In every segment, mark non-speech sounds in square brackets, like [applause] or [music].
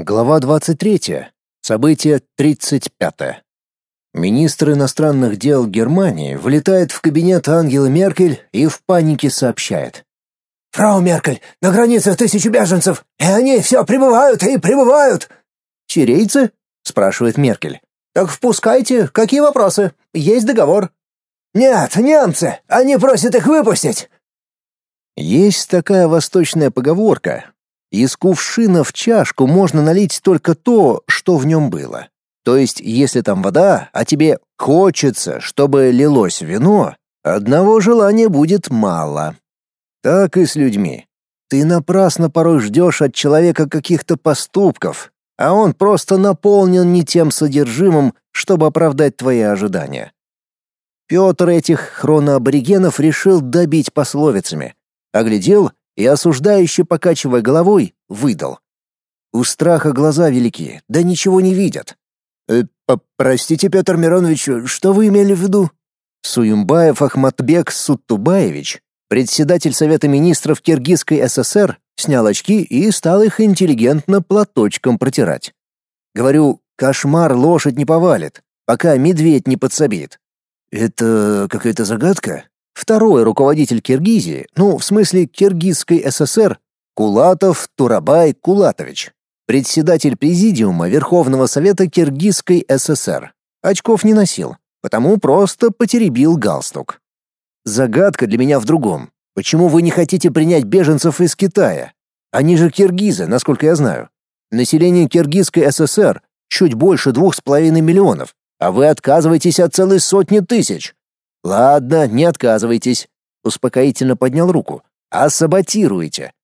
Глава 23. Событие 35. Министр иностранных дел Германии влетает в кабинет Ангелы Меркель и в панике сообщает. «Фрау Меркель, на границе тысячи беженцев, и они все прибывают и прибывают!» «Чирейцы?» — спрашивает Меркель. «Так впускайте, какие вопросы? Есть договор». «Нет, немцы, они просят их выпустить!» Есть такая восточная поговорка, из кувшина в чашку можно налить только то, что в нем было. То есть, если там вода, а тебе хочется, чтобы лилось вино, одного желания будет мало. Так и с людьми. Ты напрасно порой ждешь от человека каких-то поступков, а он просто наполнен не тем содержимым, чтобы оправдать твои ожидания. Петр этих хроноаборигенов решил добить пословицами. Оглядел и, осуждающе покачивая головой, выдал. У страха глаза велики, да ничего не видят. «Э, «Простите, Петр Миронович, что вы имели в виду?» Суюмбаев Ахматбек Суттубаевич, председатель Совета министров Киргизской ССР, снял очки и стал их интеллигентно платочком протирать. Говорю, кошмар лошадь не повалит, пока медведь не подсобит. «Это какая-то загадка?» Второй руководитель Киргизии, ну, в смысле Киргизской ССР, Кулатов Турабай Кулатович, председатель президиума Верховного Совета Киргизской ССР. Очков не носил, потому просто потеребил галстук. Загадка для меня в другом. Почему вы не хотите принять беженцев из Китая? Они же киргизы, насколько я знаю. Население Киргизской ССР чуть больше двух с половиной миллионов, а вы отказываетесь от целой сотни тысяч. Ладно, не отказывайтесь, успокоительно поднял руку. А саботируете.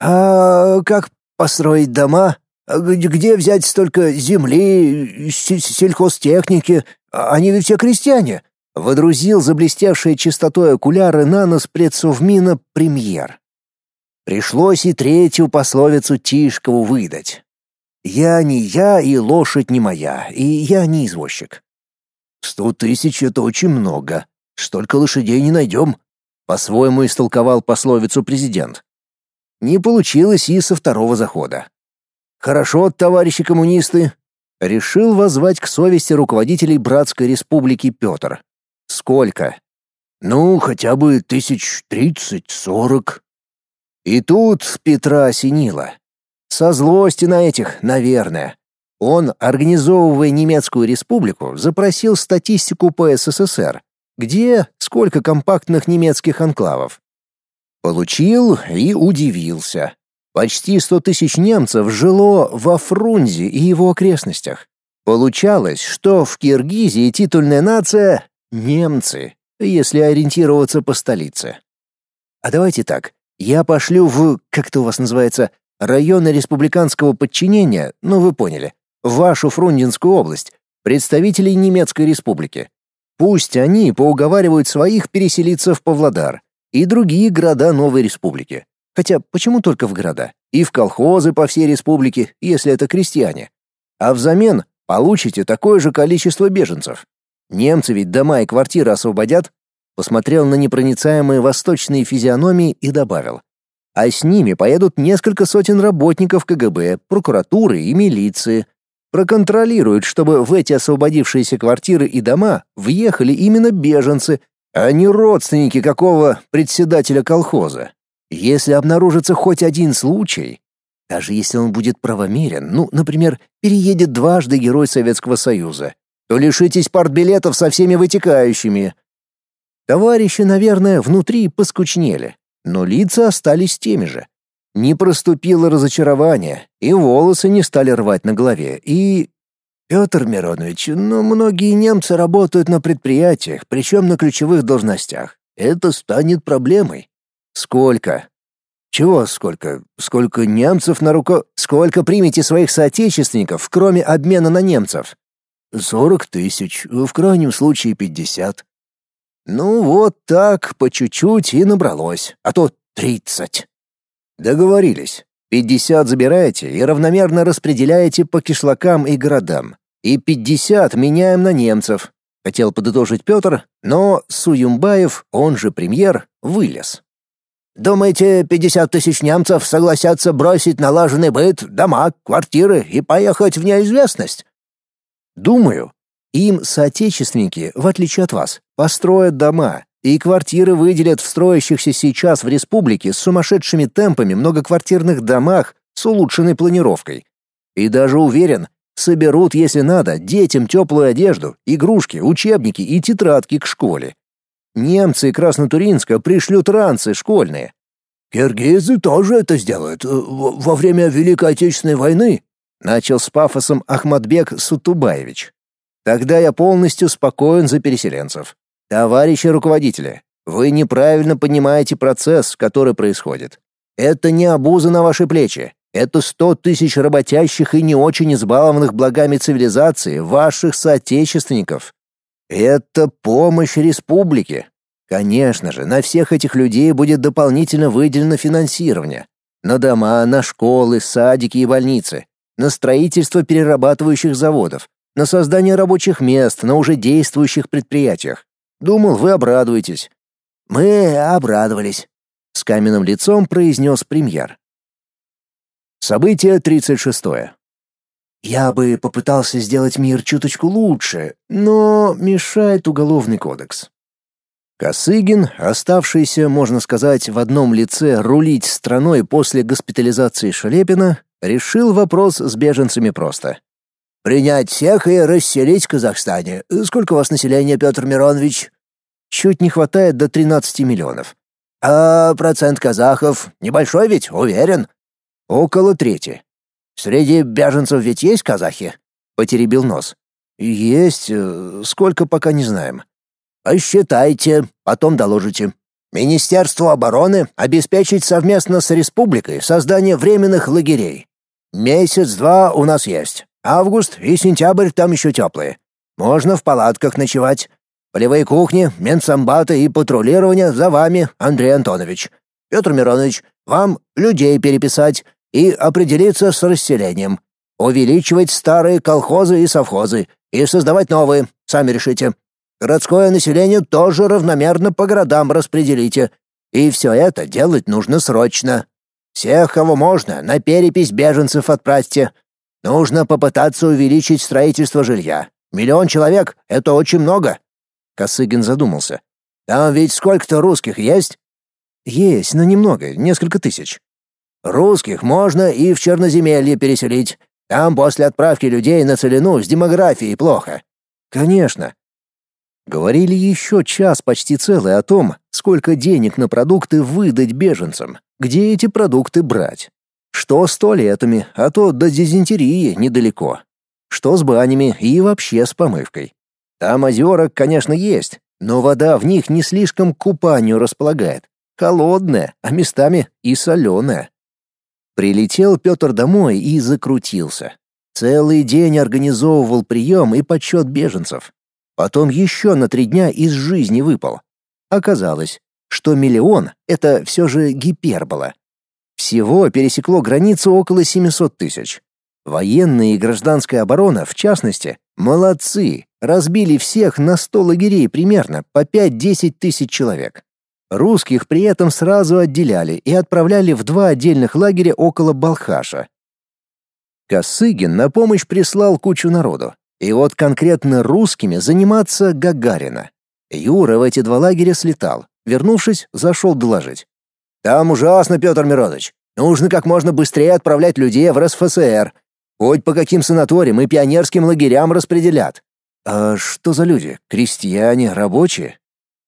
А как построить дома? Где взять столько земли, сельхозтехники? Они ведь все крестьяне. Водрузил заблестевшие чистотой окуляры на нос предсовмина премьер. Пришлось и третью пословицу Тишкову выдать. «Я не я, и лошадь не моя, и я не извозчик». «Сто тысяч — это очень много», Столько лошадей не найдем», — по-своему истолковал пословицу президент. Не получилось и со второго захода. «Хорошо, товарищи коммунисты», — решил воззвать к совести руководителей Братской Республики Петр. «Сколько?» «Ну, хотя бы тысяч тридцать, сорок». И тут Петра осенило. Со злости на этих, наверное. Он, организовывая немецкую республику, запросил статистику по СССР где сколько компактных немецких анклавов. Получил и удивился. Почти сто тысяч немцев жило во Фрунзе и его окрестностях. Получалось, что в Киргизии титульная нация — немцы, если ориентироваться по столице. А давайте так, я пошлю в, как это у вас называется, районы республиканского подчинения, ну вы поняли, в вашу Фрунзенскую область, представителей немецкой республики. Пусть они поуговаривают своих переселиться в Павлодар и другие города новой республики. Хотя почему только в города? И в колхозы по всей республике, если это крестьяне. А взамен получите такое же количество беженцев. Немцы ведь дома и квартиры освободят. Посмотрел на непроницаемые восточные физиономии и добавил. А с ними поедут несколько сотен работников КГБ, прокуратуры и милиции, проконтролируют, чтобы в эти освободившиеся квартиры и дома въехали именно беженцы, а не родственники какого председателя колхоза. Если обнаружится хоть один случай, даже если он будет правомерен, ну, например, переедет дважды герой Советского Союза, то лишитесь партбилетов со всеми вытекающими. Товарищи, наверное, внутри поскучнели, но лица остались теми же. Не проступило разочарование, и волосы не стали рвать на голове, и... Петр Миронович, но многие немцы работают на предприятиях, причем на ключевых должностях. Это станет проблемой. Сколько? Чего сколько? Сколько немцев на руко... Сколько примете своих соотечественников, кроме обмена на немцев? Сорок тысяч, в крайнем случае пятьдесят. Ну вот так, по чуть-чуть и набралось, а то тридцать. Договорились. 50 забираете и равномерно распределяете по кишлакам и городам. И 50 меняем на немцев. Хотел подытожить Петр, но Суюмбаев, он же премьер, вылез. Думаете, 50 тысяч немцев согласятся бросить налаженный быт, дома, квартиры и поехать в неизвестность? Думаю. Им соотечественники, в отличие от вас, построят дома и квартиры выделят в строящихся сейчас в республике с сумасшедшими темпами многоквартирных домах с улучшенной планировкой. И даже уверен, соберут, если надо, детям теплую одежду, игрушки, учебники и тетрадки к школе. Немцы Краснотуринска пришлют ранцы школьные. Киргизы тоже это сделают э, во время Великой Отечественной войны, начал с пафосом Ахмадбек Сутубаевич. Тогда я полностью спокоен за переселенцев. Товарищи руководители, вы неправильно понимаете процесс, который происходит. Это не обуза на ваши плечи. Это сто тысяч работящих и не очень избалованных благами цивилизации ваших соотечественников. Это помощь республике. Конечно же, на всех этих людей будет дополнительно выделено финансирование. На дома, на школы, садики и больницы, на строительство перерабатывающих заводов, на создание рабочих мест на уже действующих предприятиях. Думал, вы обрадуетесь. Мы обрадовались, с каменным лицом произнес премьер. Событие 36. -е. Я бы попытался сделать мир чуточку лучше, но мешает уголовный кодекс. Косыгин, оставшийся, можно сказать, в одном лице рулить страной после госпитализации Шелепина, решил вопрос с беженцами просто. «Принять всех и расселить в Казахстане. Сколько у вас населения, Петр Миронович?» «Чуть не хватает до 13 миллионов». «А процент казахов? Небольшой ведь, уверен?» «Около трети. Среди беженцев ведь есть казахи? Потеребил нос. Есть, э, сколько пока не знаем. Посчитайте, потом доложите. Министерству обороны обеспечить совместно с республикой создание временных лагерей. Месяц-два у нас есть. Август и сентябрь там еще теплые. Можно в палатках ночевать. Полевые кухни, менсамбаты и патрулирование за вами, Андрей Антонович. Петр Миронович, вам людей переписать, и определиться с расселением, увеличивать старые колхозы и совхозы и создавать новые, сами решите. Городское население тоже равномерно по городам распределите. И все это делать нужно срочно. Всех, кого можно, на перепись беженцев отправьте. Нужно попытаться увеличить строительство жилья. Миллион человек — это очень много. Косыгин задумался. Там ведь сколько-то русских есть? Есть, но немного, несколько тысяч. Русских можно и в Черноземелье переселить. Там после отправки людей на целину с демографией плохо. Конечно. Говорили еще час почти целый о том, сколько денег на продукты выдать беженцам, где эти продукты брать. Что с туалетами, а то до дизентерии недалеко. Что с банями и вообще с помывкой. Там озера, конечно, есть, но вода в них не слишком к купанию располагает. Холодная, а местами и соленая. Прилетел Петр домой и закрутился. Целый день организовывал прием и подсчет беженцев. Потом еще на три дня из жизни выпал. Оказалось, что миллион — это все же гипербола. Всего пересекло границу около 700 тысяч. Военные и гражданская оборона, в частности, молодцы, разбили всех на 100 лагерей примерно по 5-10 тысяч человек. Русских при этом сразу отделяли и отправляли в два отдельных лагеря около Балхаша. Косыгин на помощь прислал кучу народу. И вот конкретно русскими заниматься Гагарина. Юра в эти два лагеря слетал. Вернувшись, зашел доложить. «Там ужасно, Петр Миронович. Нужно как можно быстрее отправлять людей в РСФСР. Хоть по каким санаториям и пионерским лагерям распределят». «А что за люди? Крестьяне, рабочие?»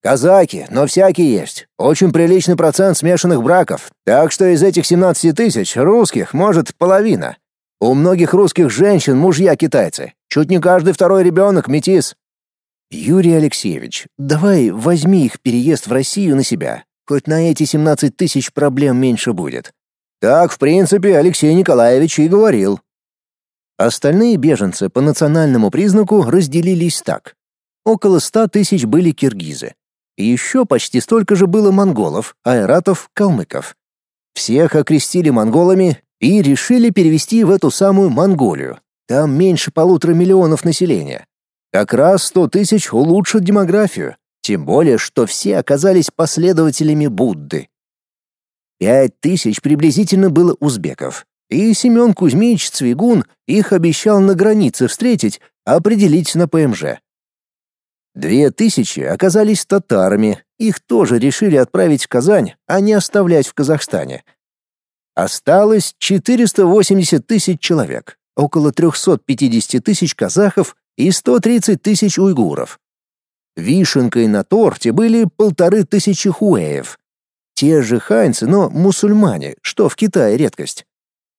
Казаки, но всякие есть. Очень приличный процент смешанных браков. Так что из этих 17 тысяч русских, может, половина. У многих русских женщин мужья китайцы. Чуть не каждый второй ребенок метис. Юрий Алексеевич, давай возьми их переезд в Россию на себя. Хоть на эти 17 тысяч проблем меньше будет. Так, в принципе, Алексей Николаевич и говорил. Остальные беженцы по национальному признаку разделились так. Около ста тысяч были киргизы, и еще почти столько же было монголов, айратов, калмыков. Всех окрестили монголами и решили перевести в эту самую Монголию. Там меньше полутора миллионов населения. Как раз сто тысяч улучшат демографию, тем более, что все оказались последователями Будды. Пять тысяч приблизительно было узбеков. И Семен Кузьмич Цвигун их обещал на границе встретить, определить на ПМЖ. Две тысячи оказались татарами, их тоже решили отправить в Казань, а не оставлять в Казахстане. Осталось 480 тысяч человек, около 350 тысяч казахов и 130 тысяч уйгуров. Вишенкой на торте были полторы тысячи хуэев. Те же ханьцы, но мусульмане, что в Китае редкость.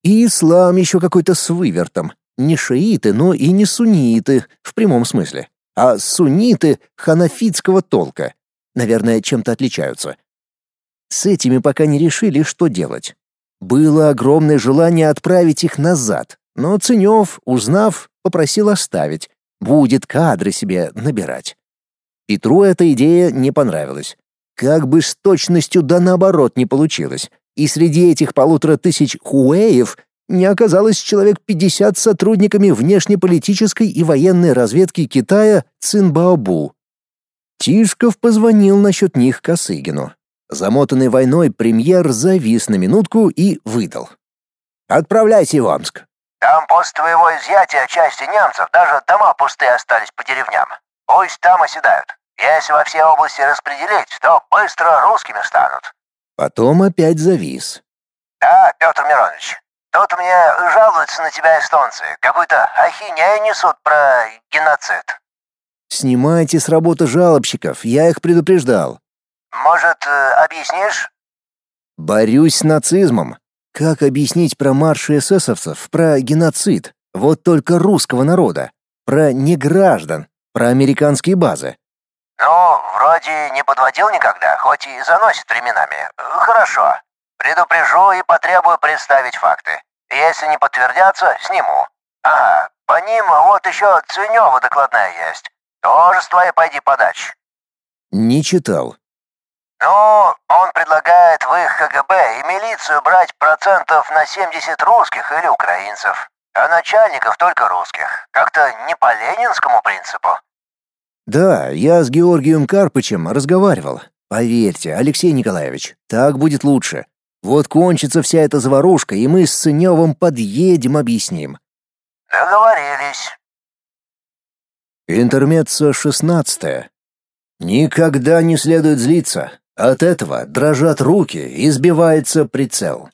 И ислам еще какой-то с вывертом. Не шииты, но и не сунниты в прямом смысле, а сунниты ханафитского толка. Наверное, чем-то отличаются. С этими пока не решили, что делать. Было огромное желание отправить их назад, но Ценев, узнав, попросил оставить. Будет кадры себе набирать. Петру эта идея не понравилась. Как бы с точностью да наоборот не получилось. И среди этих полутора тысяч хуэев не оказалось человек 50 сотрудниками внешнеполитической и военной разведки Китая Цинбаобу. Тишков позвонил насчет них Косыгину. Замотанный войной премьер завис на минутку и выдал. «Отправляйте в Омск. Там после твоего изъятия части немцев даже дома пустые остались по деревням. Пусть там оседают. Если во все области распределить, то быстро русскими станут. Потом опять завис. Да, Петр Миронович, тут мне жалуются на тебя эстонцы. Какую-то ахинею несут про геноцид. Снимайте с работы жалобщиков, я их предупреждал. Может, э, объяснишь? Борюсь с нацизмом. Как объяснить про марши эсэсовцев, про геноцид? Вот только русского народа. Про неграждан, про американские базы. Ну, вроде не подводил никогда, хоть и заносит временами. Хорошо. Предупрежу и потребую представить факты. Если не подтвердятся, сниму. Ага, по ним вот еще Цвинева докладная есть. Тоже с твоей пойди подач. Не читал. Ну, он предлагает в их КГБ и милицию брать процентов на 70 русских или украинцев, а начальников только русских. Как-то не по ленинскому принципу. Да, я с Георгием Карпычем разговаривал. Поверьте, Алексей Николаевич, так будет лучше. Вот кончится вся эта заварушка, и мы с Ценевым подъедем, объясним. Договорились. Интермеццо шестнадцатое. Никогда не следует злиться. От этого дрожат руки и сбивается прицел.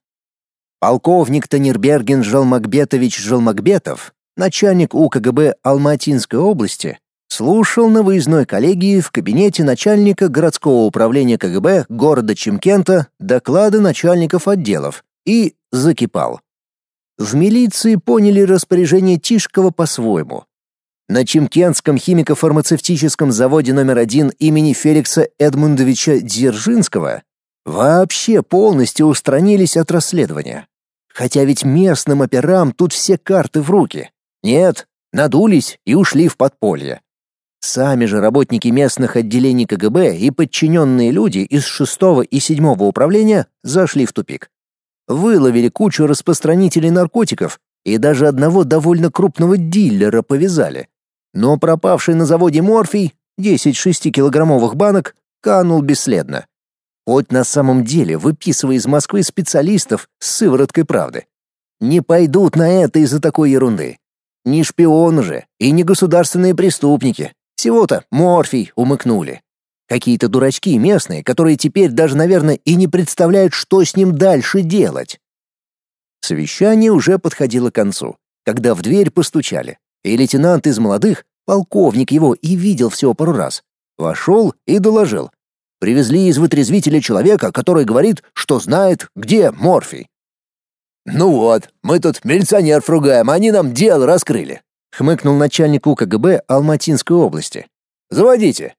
Полковник Танирберген Жалмагбетович Жалмагбетов, начальник УКГБ Алматинской области, слушал на выездной коллегии в кабинете начальника городского управления КГБ города Чимкента доклады начальников отделов и закипал. В милиции поняли распоряжение Тишкова по-своему. На Чимкентском химико-фармацевтическом заводе номер один имени Феликса Эдмундовича Дзержинского вообще полностью устранились от расследования. Хотя ведь местным операм тут все карты в руки. Нет, надулись и ушли в подполье. Сами же работники местных отделений КГБ и подчиненные люди из шестого и седьмого управления зашли в тупик. Выловили кучу распространителей наркотиков и даже одного довольно крупного дилера повязали. Но пропавший на заводе морфий, 10 6-килограммовых банок, канул бесследно. Хоть на самом деле выписывая из Москвы специалистов с сывороткой правды. Не пойдут на это из-за такой ерунды. Не шпионы же и не государственные преступники, всего-то морфий умыкнули. Какие-то дурачки местные, которые теперь даже, наверное, и не представляют, что с ним дальше делать. Совещание уже подходило к концу, когда в дверь постучали, и лейтенант из молодых, полковник его и видел всего пару раз, вошел и доложил. Привезли из вытрезвителя человека, который говорит, что знает, где морфий. «Ну вот, мы тут милиционеров ругаем, они нам дело раскрыли хмыкнул начальник УКГБ Алматинской области. Заводите.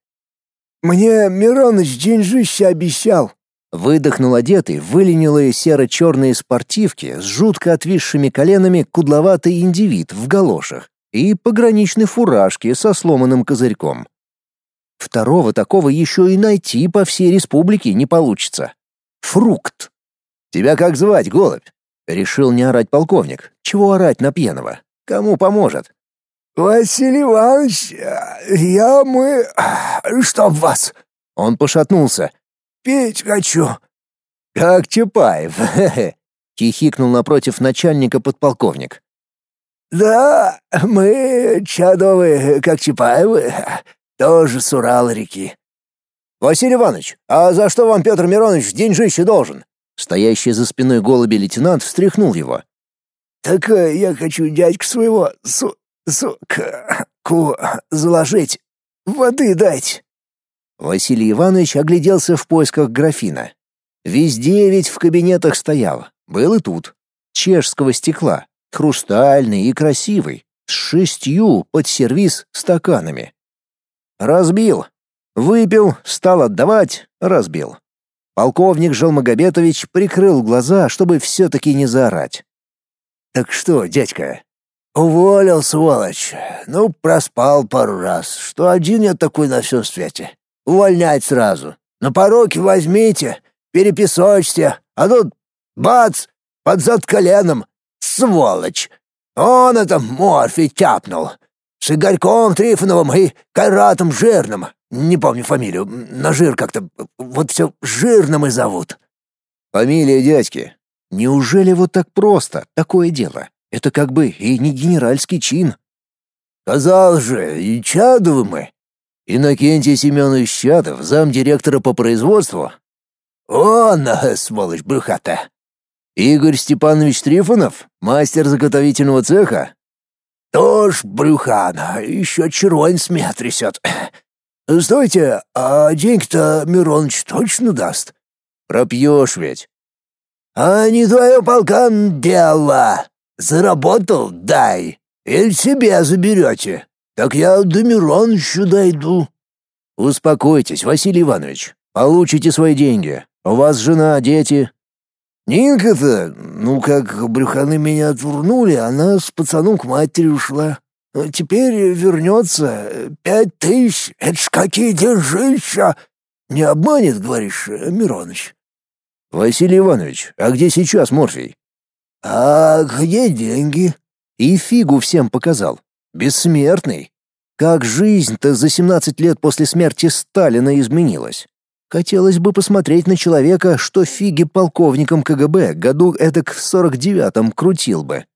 Мне Мироныч деньжище обещал. Выдохнул одетый, выленилые серо-черные спортивки с жутко отвисшими коленами кудловатый индивид в галошах и пограничной фуражке со сломанным козырьком. Второго такого еще и найти по всей республике не получится. Фрукт. Тебя как звать, голубь? Решил не орать полковник. Чего орать на пьяного? Кому поможет? «Василий Иванович, я мы... Чтоб вас...» Он пошатнулся. «Пить хочу». Как Чапаев. [laughs] Хихикнул напротив начальника подполковник. Да, мы чадовые, как Чапаевы, тоже с Урала реки. Василий Иванович, а за что вам Петр Миронович деньжище должен? Стоящий за спиной голуби лейтенант встряхнул его. Так э, я хочу дядьку своего су ку заложить. Воды дать. Василий Иванович огляделся в поисках графина. Везде ведь в кабинетах стоял. Был и тут. Чешского стекла, хрустальный и красивый, с шестью под сервиз стаканами. Разбил. Выпил, стал отдавать, разбил. Полковник Желмагобетович прикрыл глаза, чтобы все-таки не заорать. «Так что, дядька?» «Уволил, сволочь. Ну, проспал пару раз. Что один я такой на всем свете. Увольнять сразу. На пороки возьмите, перепесочьте, а тут бац, под зад коленом. Сволочь! Он это морфий тяпнул. С Игорьком Трифоновым и Кайратом Жирным. Не помню фамилию. На жир как-то. Вот все жирным и зовут. Фамилия дядьки. Неужели вот так просто, такое дело? Это как бы и не генеральский чин. Казал же, и Чадовы мы. Иннокентий Семенович Чадов, замдиректора по производству. Он, сволочь брюхата. Игорь Степанович Трифонов, мастер заготовительного цеха. Тоже брюхана, еще червонь смех трясет. Стойте, а деньги-то Мироныч точно даст? Пропьешь ведь. А не твое полкан дело. Заработал — дай. Или себе заберете. Так я до Мироныча дойду. Успокойтесь, Василий Иванович. Получите свои деньги. У вас жена, дети. Нинка-то, ну как брюханы меня отвернули, она с пацаном к матери ушла. Теперь вернется. Пять тысяч, это ж какие деньжища! Не обманет, говоришь, Мироныч? Василий Иванович, а где сейчас Морфий? А где деньги? И фигу всем показал. Бессмертный. Как жизнь-то за 17 лет после смерти Сталина изменилась. Хотелось бы посмотреть на человека, что фиги полковником КГБ году эдак в 49-м крутил бы.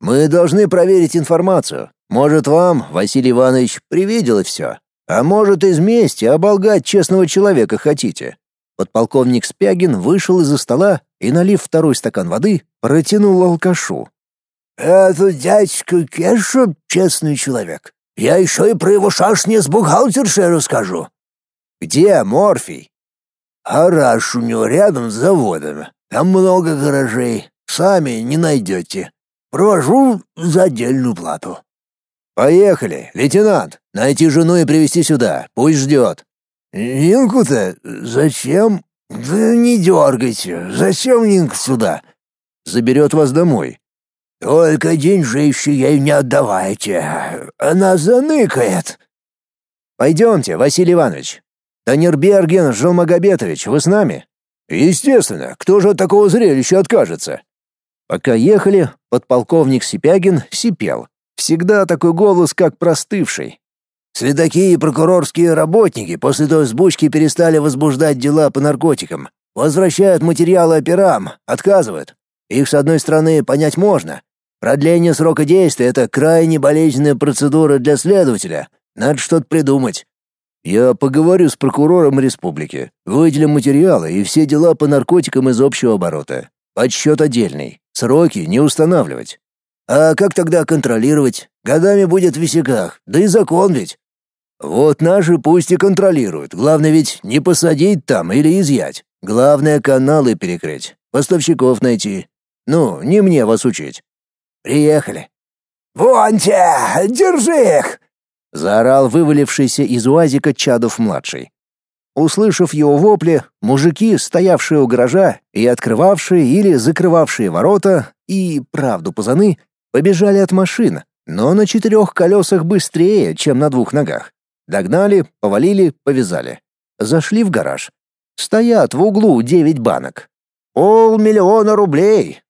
Мы должны проверить информацию. Может, вам, Василий Иванович, привиделось все. А может, из мести оболгать честного человека хотите. Подполковник Спягин вышел из-за стола и, налив второй стакан воды, протянул алкашу. «Это дядька Кеша честный человек. Я еще и про его шашни с бухгалтершей расскажу». «Где Морфий?» «Гараж у него рядом с заводом. Там много гаражей. Сами не найдете. Провожу за отдельную плату». «Поехали, лейтенант. Найти жену и привезти сюда. Пусть ждет». «Нинку-то зачем?» «Да не дергайте. Зачем Нинка сюда?» «Заберет вас домой». «Только деньжище ей не отдавайте. Она заныкает». «Пойдемте, Василий Иванович. Танерберген Желмагобетович, вы с нами?» «Естественно. Кто же от такого зрелища откажется?» Пока ехали, подполковник Сипягин сипел. Всегда такой голос, как простывший. Следаки и прокурорские работники после той сбучки перестали возбуждать дела по наркотикам. Возвращают материалы операм, отказывают. Их, с одной стороны, понять можно. Продление срока действия — это крайне болезненная процедура для следователя. Надо что-то придумать. Я поговорю с прокурором республики. Выделим материалы и все дела по наркотикам из общего оборота. Подсчет отдельный. Сроки не устанавливать. А как тогда контролировать? Годами будет в висяках. Да и закон ведь. Вот наши пусть и контролируют. Главное ведь не посадить там или изъять. Главное каналы перекрыть, поставщиков найти. Ну, не мне вас учить. Приехали. «Вон те! Держи их!» — заорал вывалившийся из уазика Чадов-младший. Услышав его вопли, мужики, стоявшие у гаража и открывавшие или закрывавшие ворота, и, правду пазаны, побежали от машин, но на четырех колесах быстрее, чем на двух ногах. Догнали, повалили, повязали. Зашли в гараж. Стоят в углу девять банок. Полмиллиона рублей.